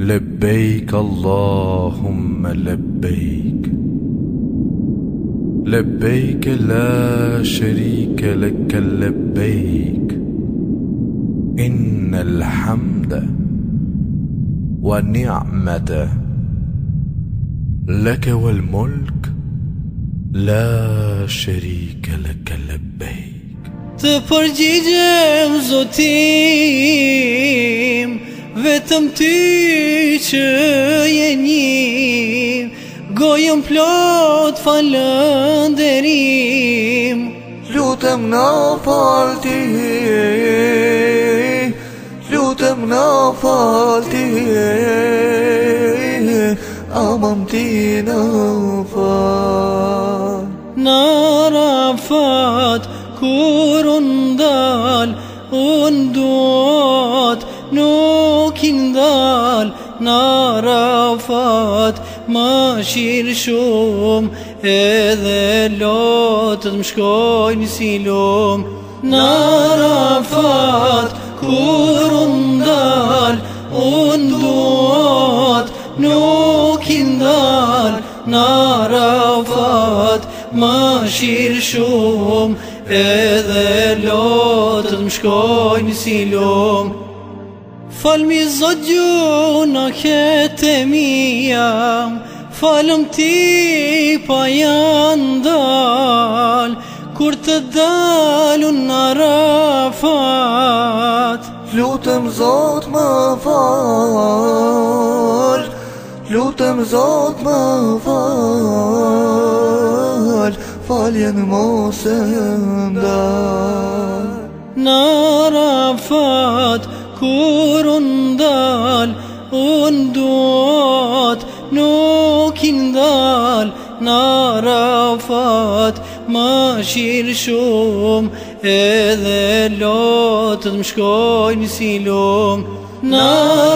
لبيك اللهم لبيك لبيك لا شريك لك لبيك إن الحمد ونعمة لك والملك لا شريك لك لبيك تفرجي përgjigjem Vetëm ty që jenim, gojëm plot falënderim Lutëm në falti lutëm në falti amëm ti në falë Në rafat, kur unë dalë, unë duatë, nuk kokin dal Na rafat Ma shirë shumë Edhe lotët më shkojnë si lumë Na rafat Kur unë dal Unë duat Nuk i ndal Na rafat Ma shirë shumë Edhe lotët më shkojnë si lumë Falë mi zëgju në këtë e mija Falëm ti pa janë dalë Kur të dalë në arafat Lutëm zëtë më falë Lutëm zëtë më falë Falë jenë mosë ndalë fal në rafat Më shirë shumë edhe lotë të më shkojnë si lumë Në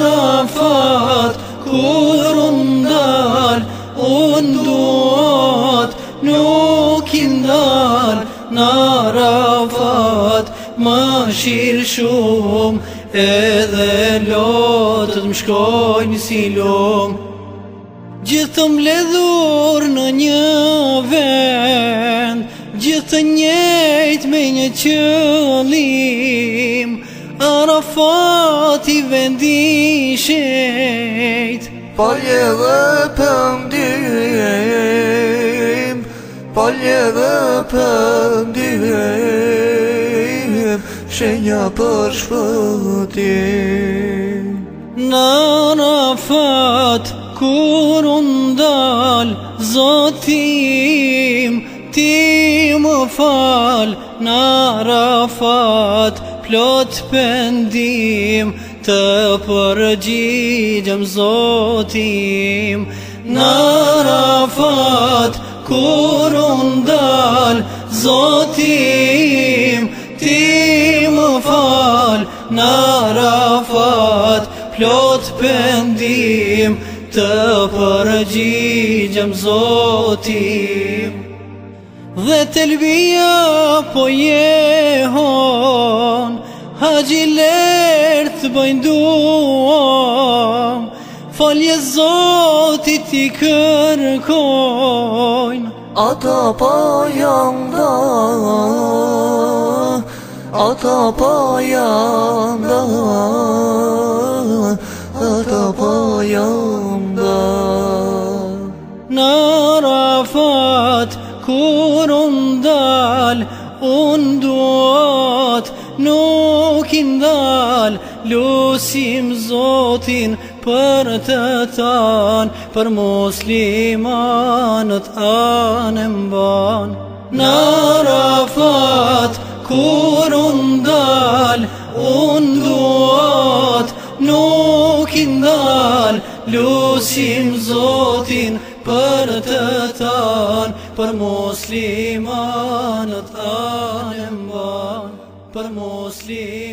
rafat kur unë dalë unë duat nuk i ndalë Në rafat më shirë shumë edhe lotë të më shkojnë si lumë Gjithë të mbledhur në një vend Gjithë të njejt me një qëllim Arafat i vendishejt Po lje dhe pëmdihim Po lje dhe pëmdihim Shenja për shfotim Në Arafat kur undal zotim ti më fal në rafat plot pendim të përgjigjem zotim në rafat kur undal zotim ti më fal në rafat plot pendim të përgjigjëm zotim Dhe të lbija po jehon Haji lërë të bëjnduam Falje zotit i kërkojnë Ata pa po janë dhe Ata pa po janë kur unë dal, unë duat, nuk i lusim zotin për të tanë për muslimanët anë mban. Në rafat, kur unë dal, unë duat, të Për muslimanët anë mbanë Për muslimanët